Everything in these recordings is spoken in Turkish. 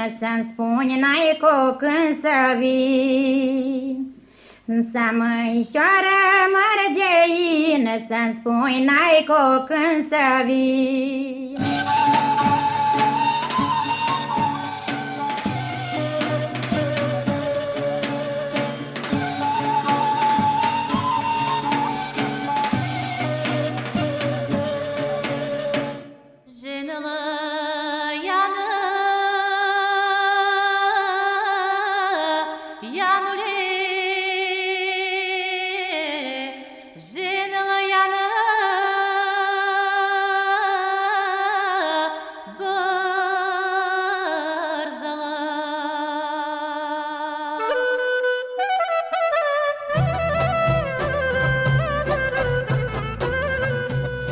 străină Să-mi spuni n-ai cu când să vii. Să măișoară mărgeină Să-mi spui n-ai cu când să vii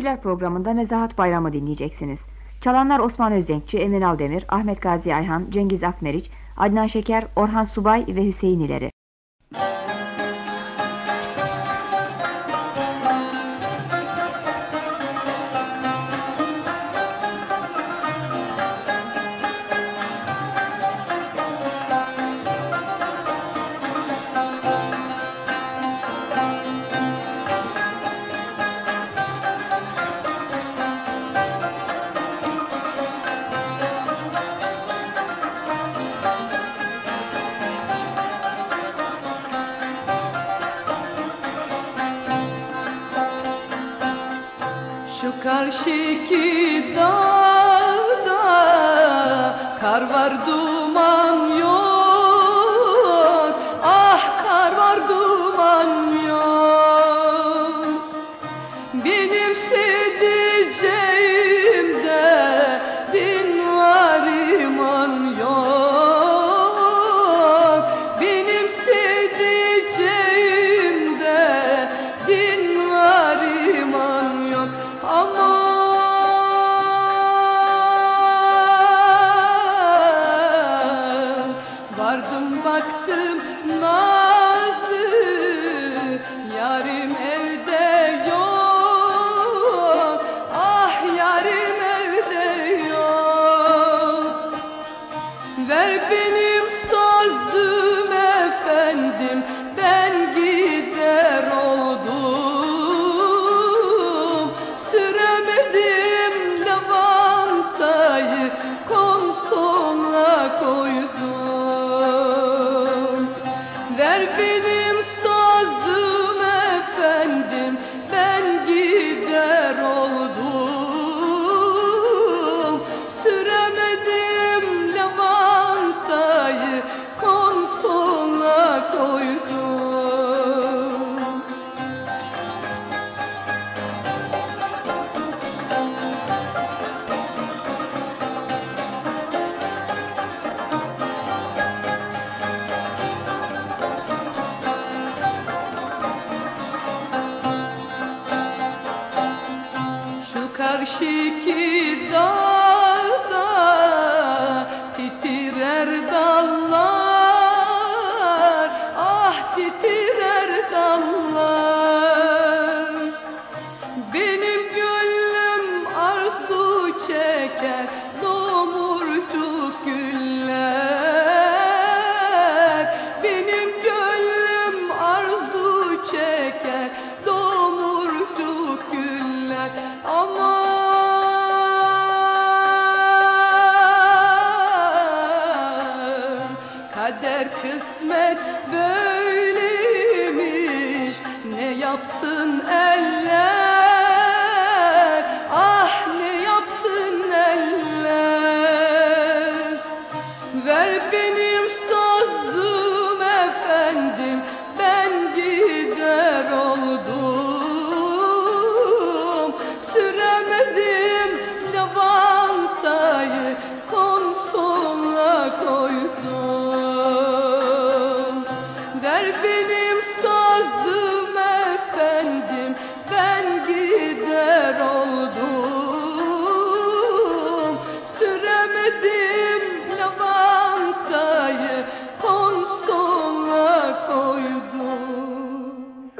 Türküler programında Nezahat Bayramı dinleyeceksiniz. Çalanlar Osman Özdenkçi, Emin Aldemir, Ahmet Gazi Ayhan, Cengiz Akmeriç, Adnan Şeker, Orhan Subay ve Hüseyin İleri.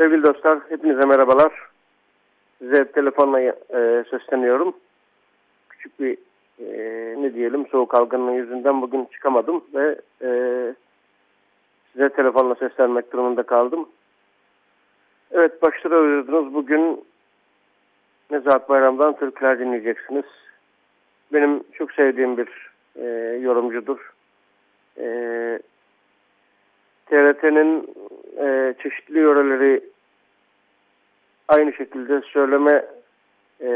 Sevgili dostlar, hepinize merhabalar. Size telefonla e, sesleniyorum. Küçük bir e, ne diyelim soğuk algınlığı yüzünden bugün çıkamadım ve e, size telefonla seslenmek durumunda kaldım. Evet başta da Bugün Nezahat Bayram'dan Türkler dinleyeceksiniz. Benim çok sevdiğim bir e, yorumcudur. E, TRT'nin e, çeşitli yöreleri aynı şekilde söyleme e,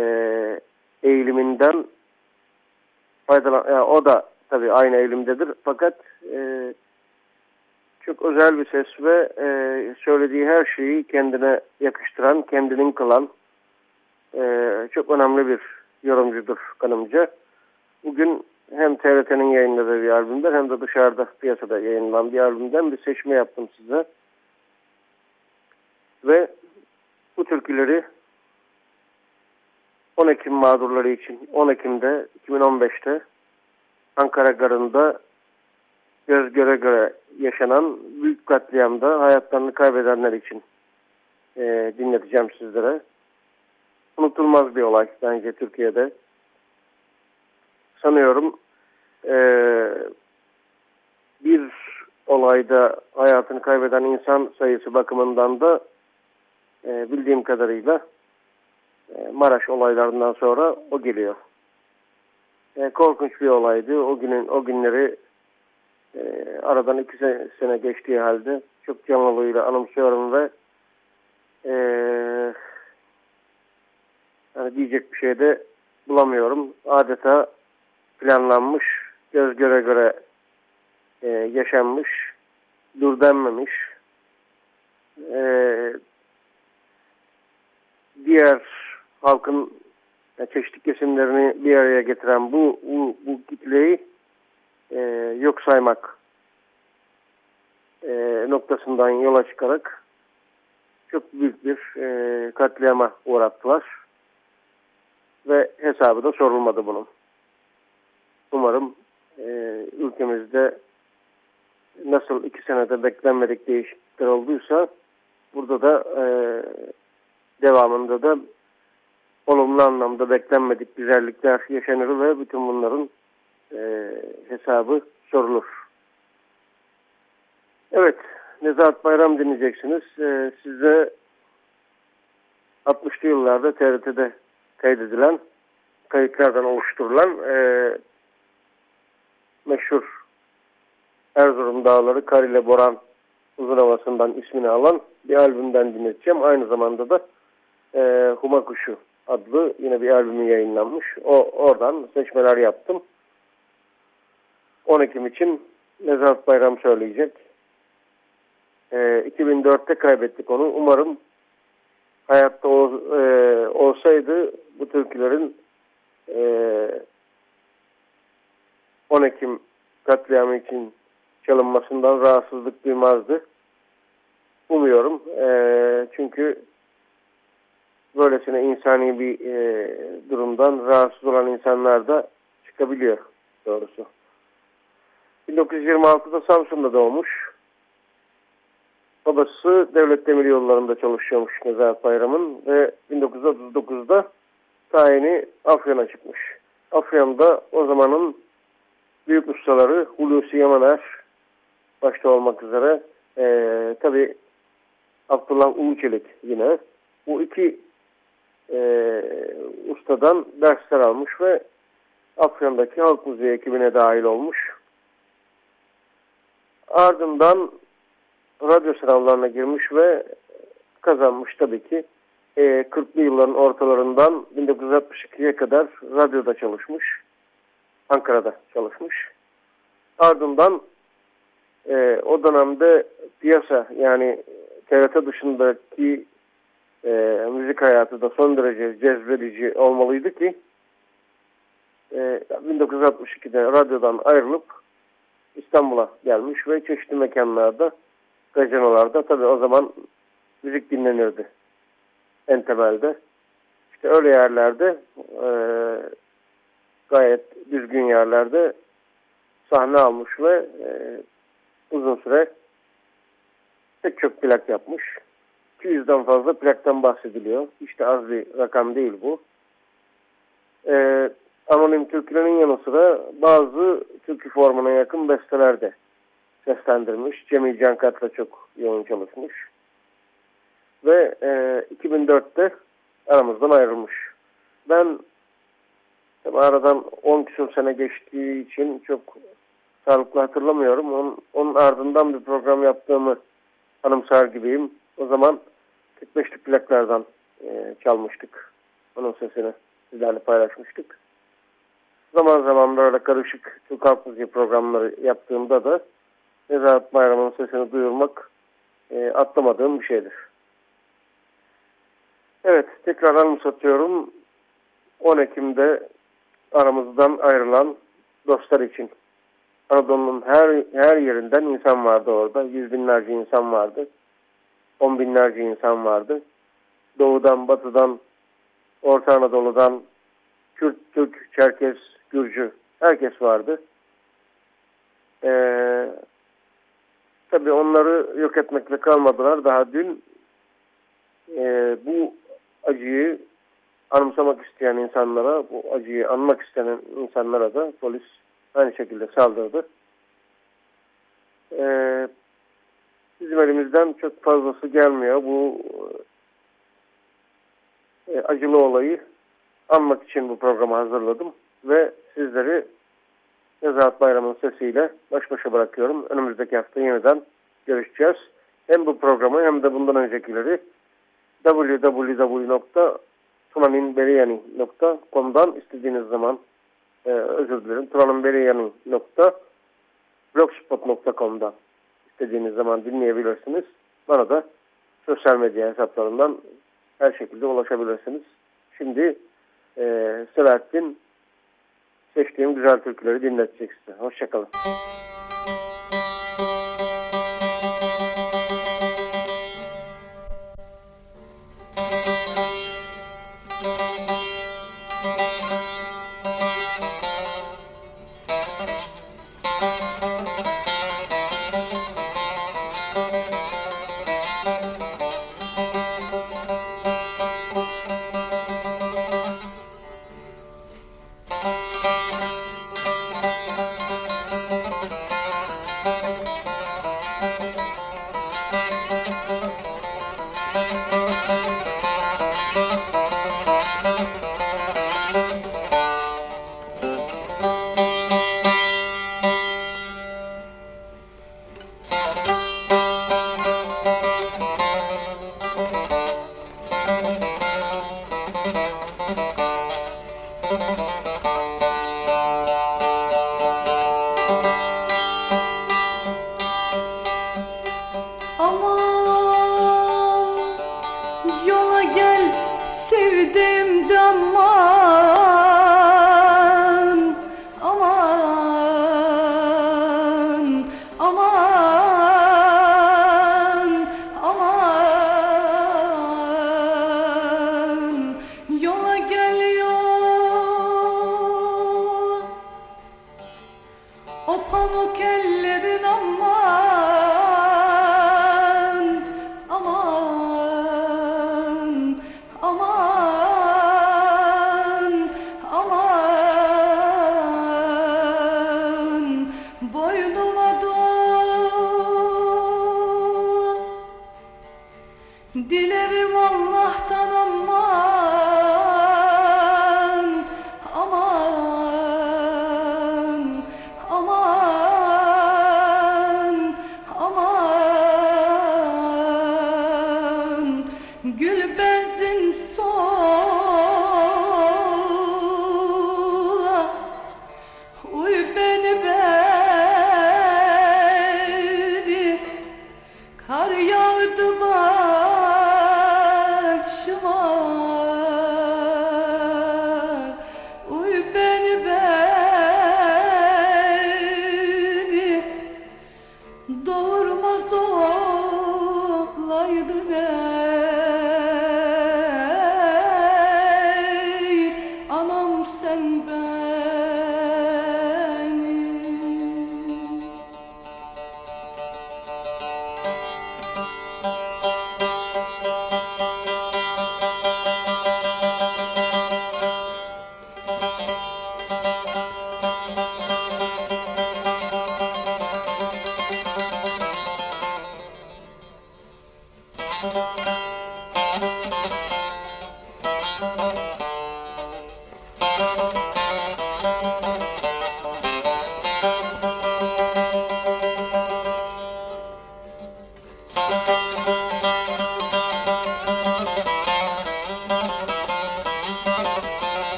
eğiliminden faydalan yani o da tabii aynı eğilimdedir fakat e, çok özel bir ses ve e, söylediği her şeyi kendine yakıştıran, kendinin kılan e, çok önemli bir yorumcudur kanımca. Bugün hem TRT'nin yayınladığı bir albümden hem de dışarıda piyasada yayınlanan bir albümden bir seçme yaptım size. Ve bu türküleri 10 Ekim mağdurları için 10 Ekim'de 2015'te Ankara Garı'nda göz göre göre yaşanan büyük katliamda hayatlarını kaybedenler için e, dinleteceğim sizlere. Unutulmaz bir olay bence Türkiye'de. Sanıyorum e, bir olayda hayatını kaybeden insan sayısı bakımından da e, bildiğim kadarıyla e, Maraş olaylarından sonra o geliyor. E, korkunç bir olaydı. O günün o günleri e, aradan iki sene, geçtiği halde çok canlılığıyla anımsıyorum ve e, yani diyecek bir şey de bulamıyorum. Adeta planlanmış, göz göre göre e, yaşanmış, dur denmemiş, e, diğer halkın yani çeşitli kesimlerini bir araya getiren bu bu, bu kitleyi e, yok saymak e, noktasından yola çıkarak çok büyük bir e, katliama uğrattılar. Ve hesabı da sorulmadı bunun. Umarım e, ülkemizde nasıl iki senede beklenmedik değişiklikler olduysa burada da e, devamında da olumlu anlamda beklenmedik güzellikler yaşanır ve bütün bunların e, hesabı sorulur. Evet, Nezahat Bayram dinleyeceksiniz. E, size 60'lı yıllarda TRT'de kaydedilen, kayıtlardan oluşturulan e, meşhur Erzurum Dağları Kar ile Boran uzun havasından ismini alan bir albümden dinleteceğim. Aynı zamanda da e, Huma Kuşu adlı yine bir albümü yayınlanmış. O oradan seçmeler yaptım. 10 Ekim için Nezahat Bayram söyleyecek. E, 2004'te kaybettik onu. Umarım hayatta ol, e, olsaydı bu türkülerin e, 10 Ekim katliamı için çalınmasından rahatsızlık duymazdı. Umuyorum. E, çünkü böylesine insani bir e, durumdan rahatsız olan insanlar da çıkabiliyor doğrusu. 1926'da Samsun'da doğmuş. Babası devlet demir yollarında çalışıyormuş Nezahat Bayram'ın ve 1939'da tayini Afyon'a çıkmış. Afyon'da o zamanın büyük ustaları Hulusi Yamaner başta olmak üzere e, tabi Abdullah Uluçelik yine bu iki e, ustadan dersler almış ve Afyon'daki Halk Müziği ekibine dahil olmuş. Ardından radyo sınavlarına girmiş ve kazanmış tabii ki. E, 40'lı yılların ortalarından 1962'ye kadar radyoda çalışmış. Ankara'da çalışmış. Ardından e, o dönemde piyasa yani TRT dışındaki e, müzik hayatı da son derece cezbedici olmalıydı ki e, 1962'de radyodan ayrılıp İstanbul'a gelmiş ve çeşitli mekanlarda gazinolarda tabii o zaman müzik dinlenirdi en temelde. İşte öyle yerlerde e, gayet düzgün yerlerde sahne almış ve e, uzun süre pek çok plak yapmış 200'den fazla plaktan bahsediliyor. İşte az bir rakam değil bu. Ee, anonim türkülerin yanı sıra bazı türkü formuna yakın besteler de seslendirmiş. Cemil Cankat'la çok yoğun çalışmış. Ve e, 2004'te aramızdan ayrılmış. Ben tabi aradan 10 küsur sene geçtiği için çok sağlıklı hatırlamıyorum. Onun, onun ardından bir program yaptığımı anımsar gibiyim. O zaman 45'lik plaklardan e, çalmıştık. Onun sesini sizlerle paylaşmıştık. Zaman zaman böyle karışık Türk Halk Müziği programları yaptığımda da Nezahat Bayramı'nın sesini duyurmak e, atlamadığım bir şeydir. Evet, tekrar anımsatıyorum. 10 Ekim'de aramızdan ayrılan dostlar için. Anadolu'nun her, her yerinden insan vardı orada. Yüz binlerce insan vardı. On binlerce insan vardı. Doğudan, batıdan, Orta Anadolu'dan, Kürt, Türk, Çerkes, Gürcü, herkes vardı. Ee, tabii onları yok etmekle kalmadılar. Daha dün e, bu acıyı anımsamak isteyen insanlara, bu acıyı anmak isteyen insanlara da polis aynı şekilde saldırdı. Ee, bizim elimizden çok fazlası gelmiyor. Bu e, acılı olayı anmak için bu programı hazırladım ve sizleri Nezahat Bayram'ın sesiyle baş başa bırakıyorum. Önümüzdeki hafta yeniden görüşeceğiz. Hem bu programı hem de bundan öncekileri www.tunaninberiyani.com'dan istediğiniz zaman e, özür dilerim tunaninberiyani.blogspot.com'dan istediğiniz zaman dinleyebilirsiniz. Bana da sosyal medya hesaplarından her şekilde ulaşabilirsiniz. Şimdi e, Selahattin seçtiğim güzel türküleri dinletecek size. Hoşçakalın.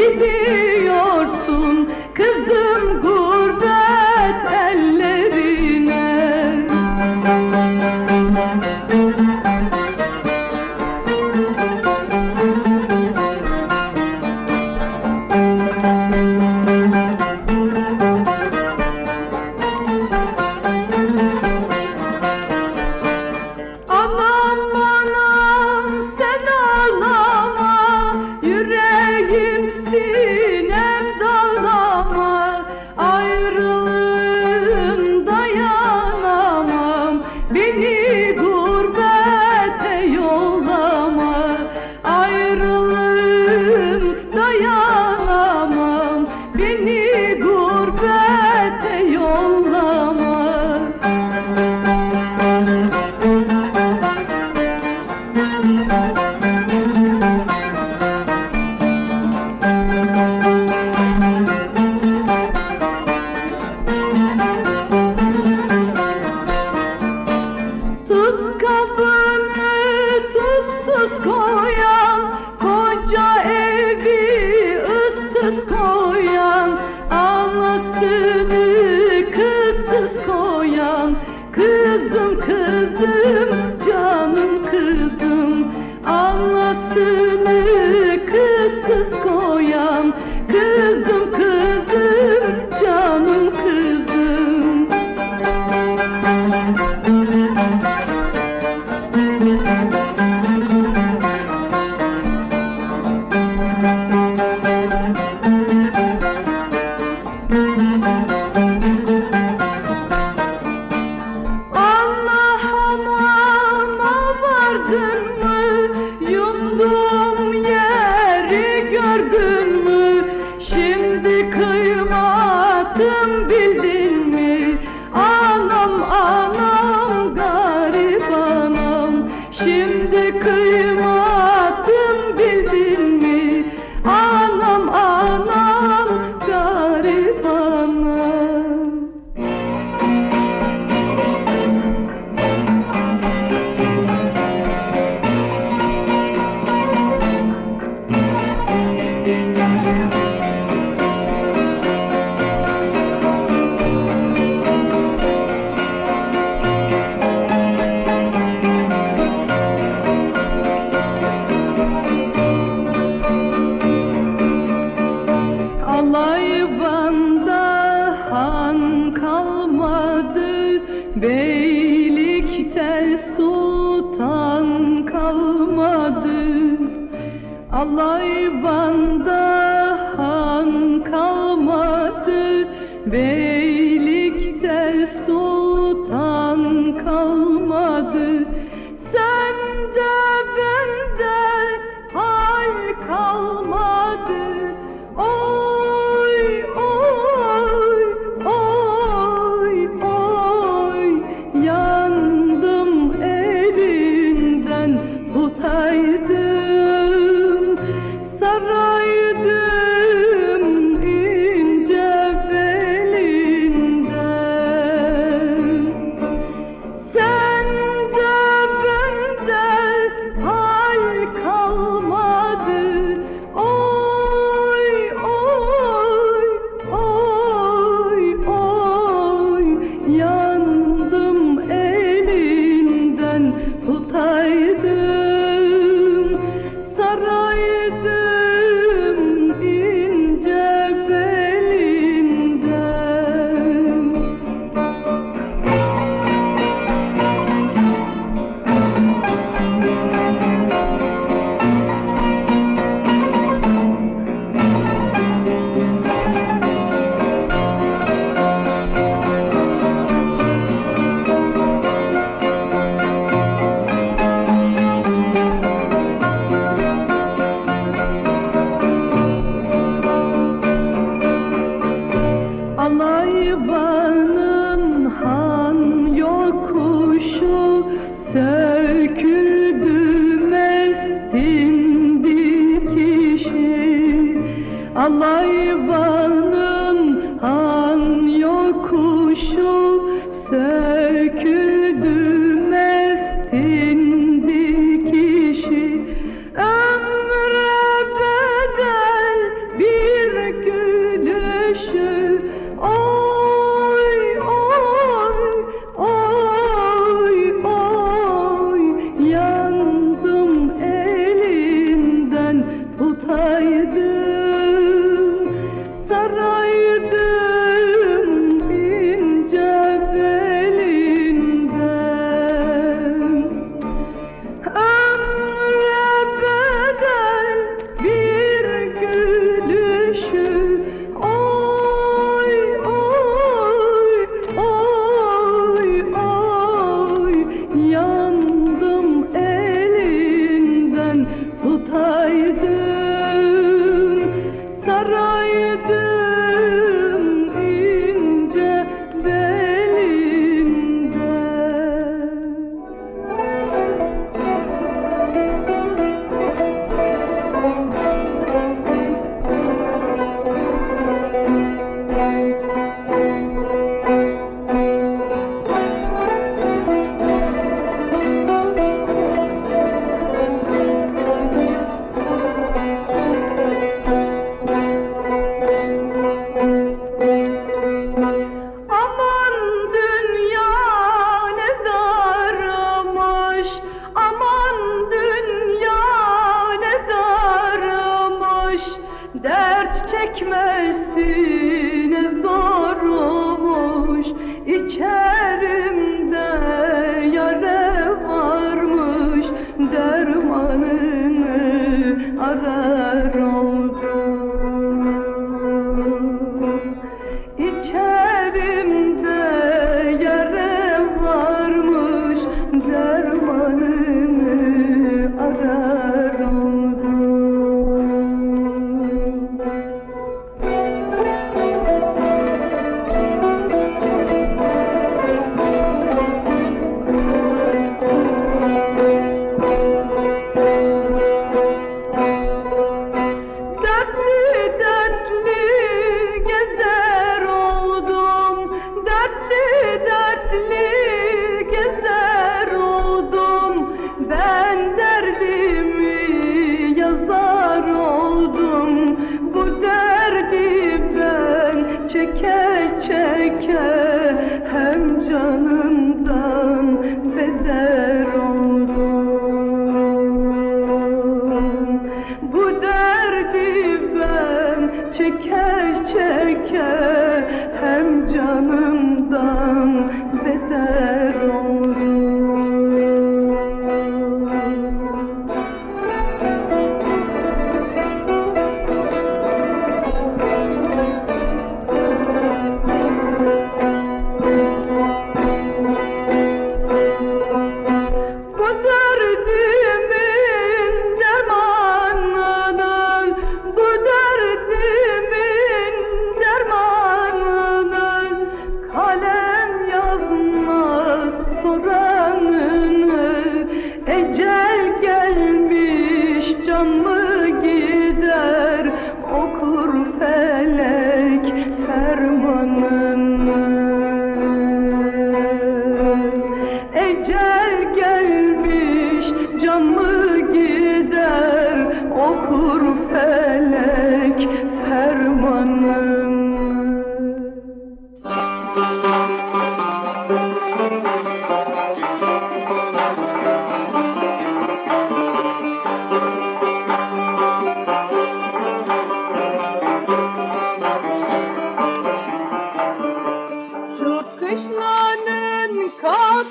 Gidin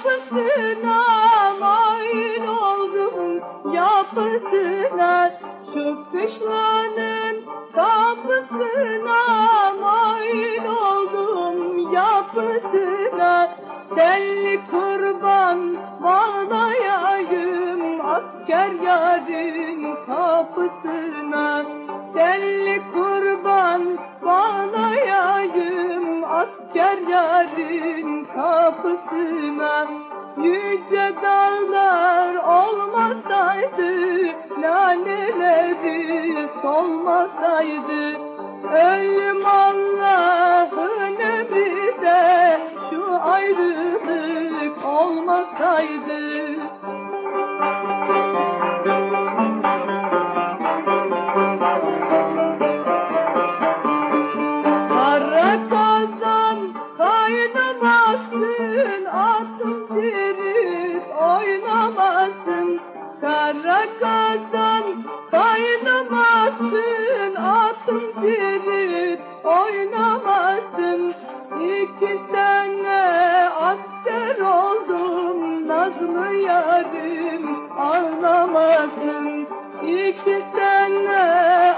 yapısına mail oldum yapısına şu kışlanın kapısına mail oldum yapısına telli kurban bağlayayım asker yarın kapısına telli kurban asker yarın kapısına Yüce dağlar olmasaydı Laleleri solmasaydı Ölüm Allah'ın emri de Şu ayrılık olmasaydı sene asker oldum Nazlı yarim ağlamasın İki sene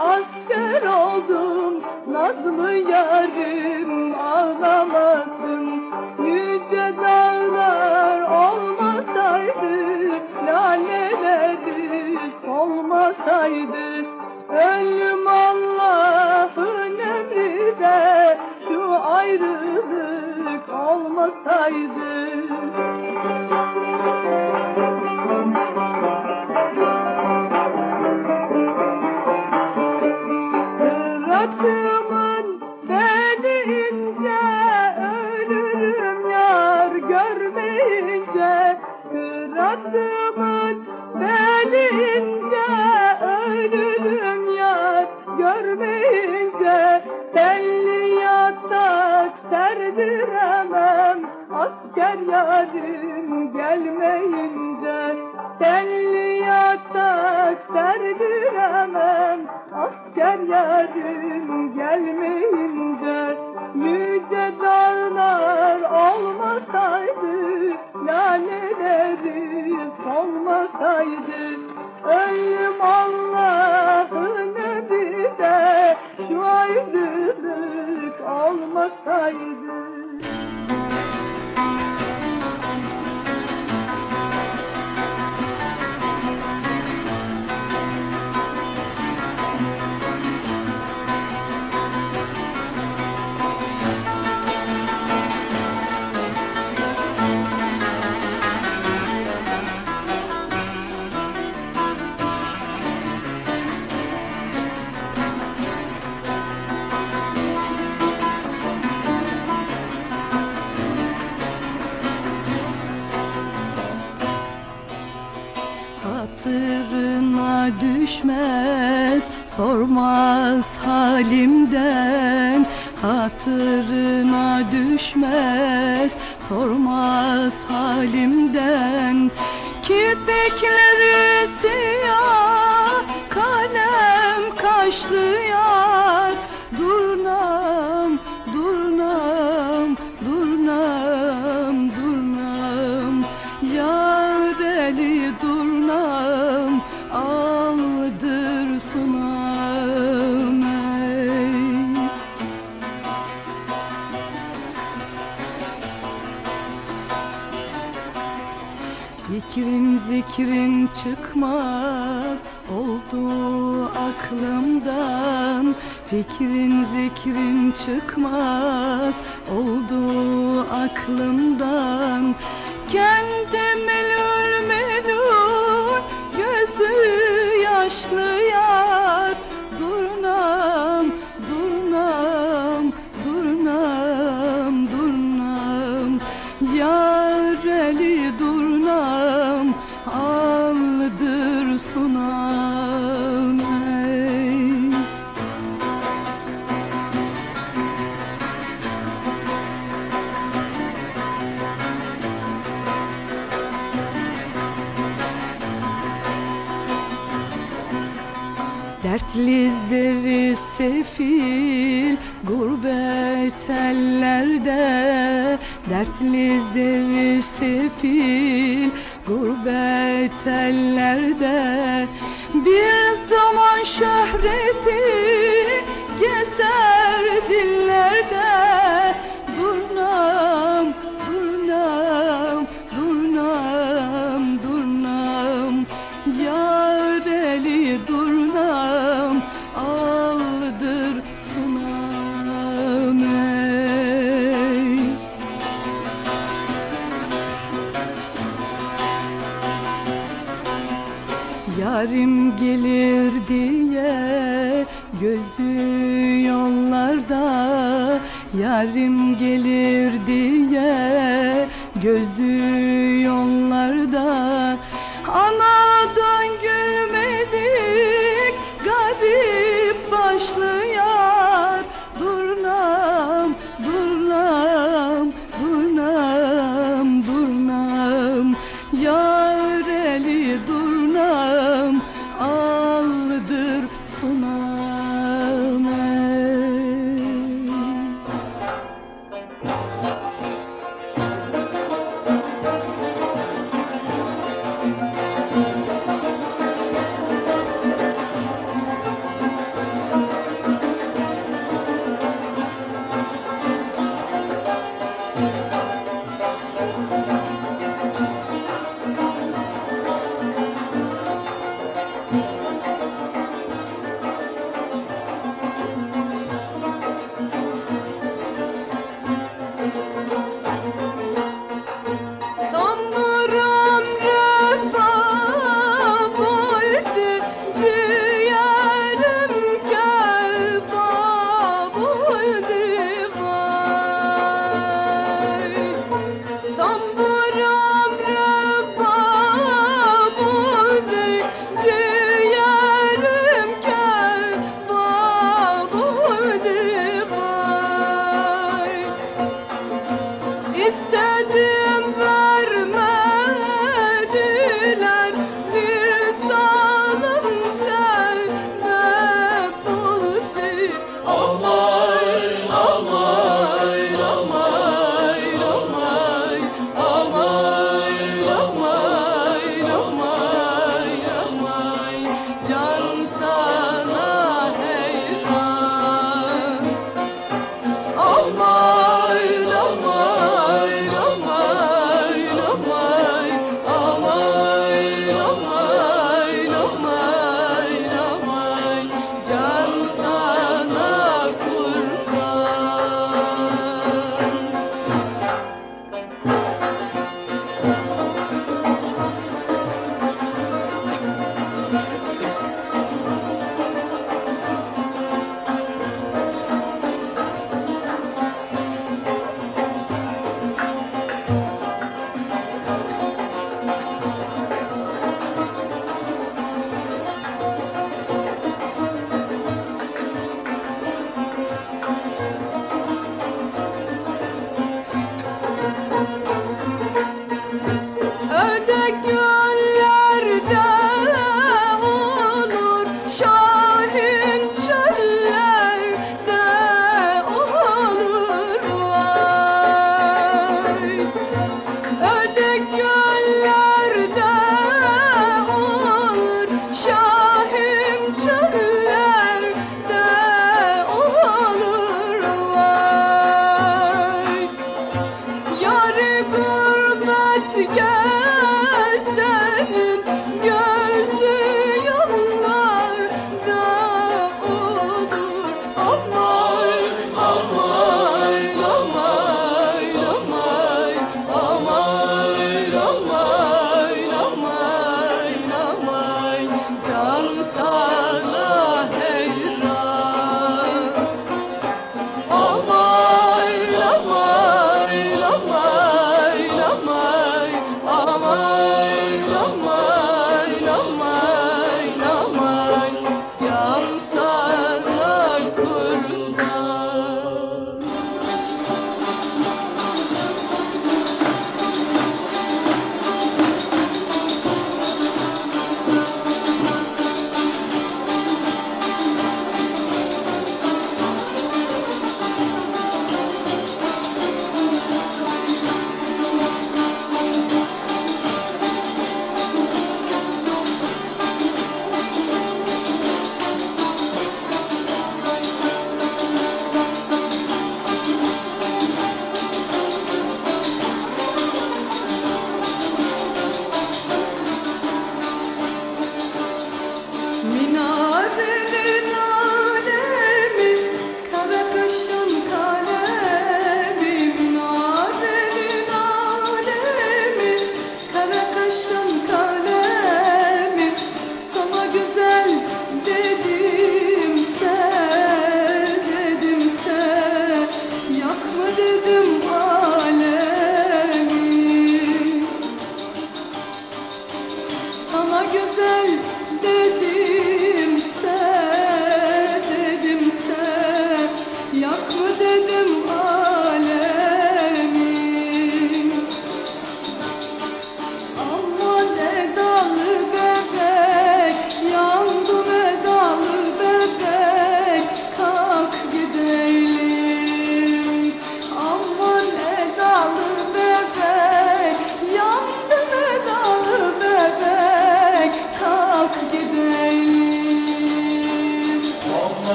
asker oldum Nazlı yarim ağlamasın Yüce dağlar olmasaydı Laleleri olmasaydı Ölüm Allah'ın emri Şu ayrılık olmasaydı Yarim gelir diye gözü yollarda. Yarim gelir diye gözü yollarda. Ana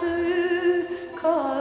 attı.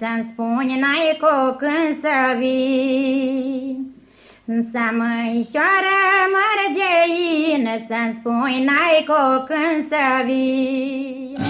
să-mi spuni n-ai cu când să vii. Să mâișoară mărgein, să-mi spui n-ai cu când să vii.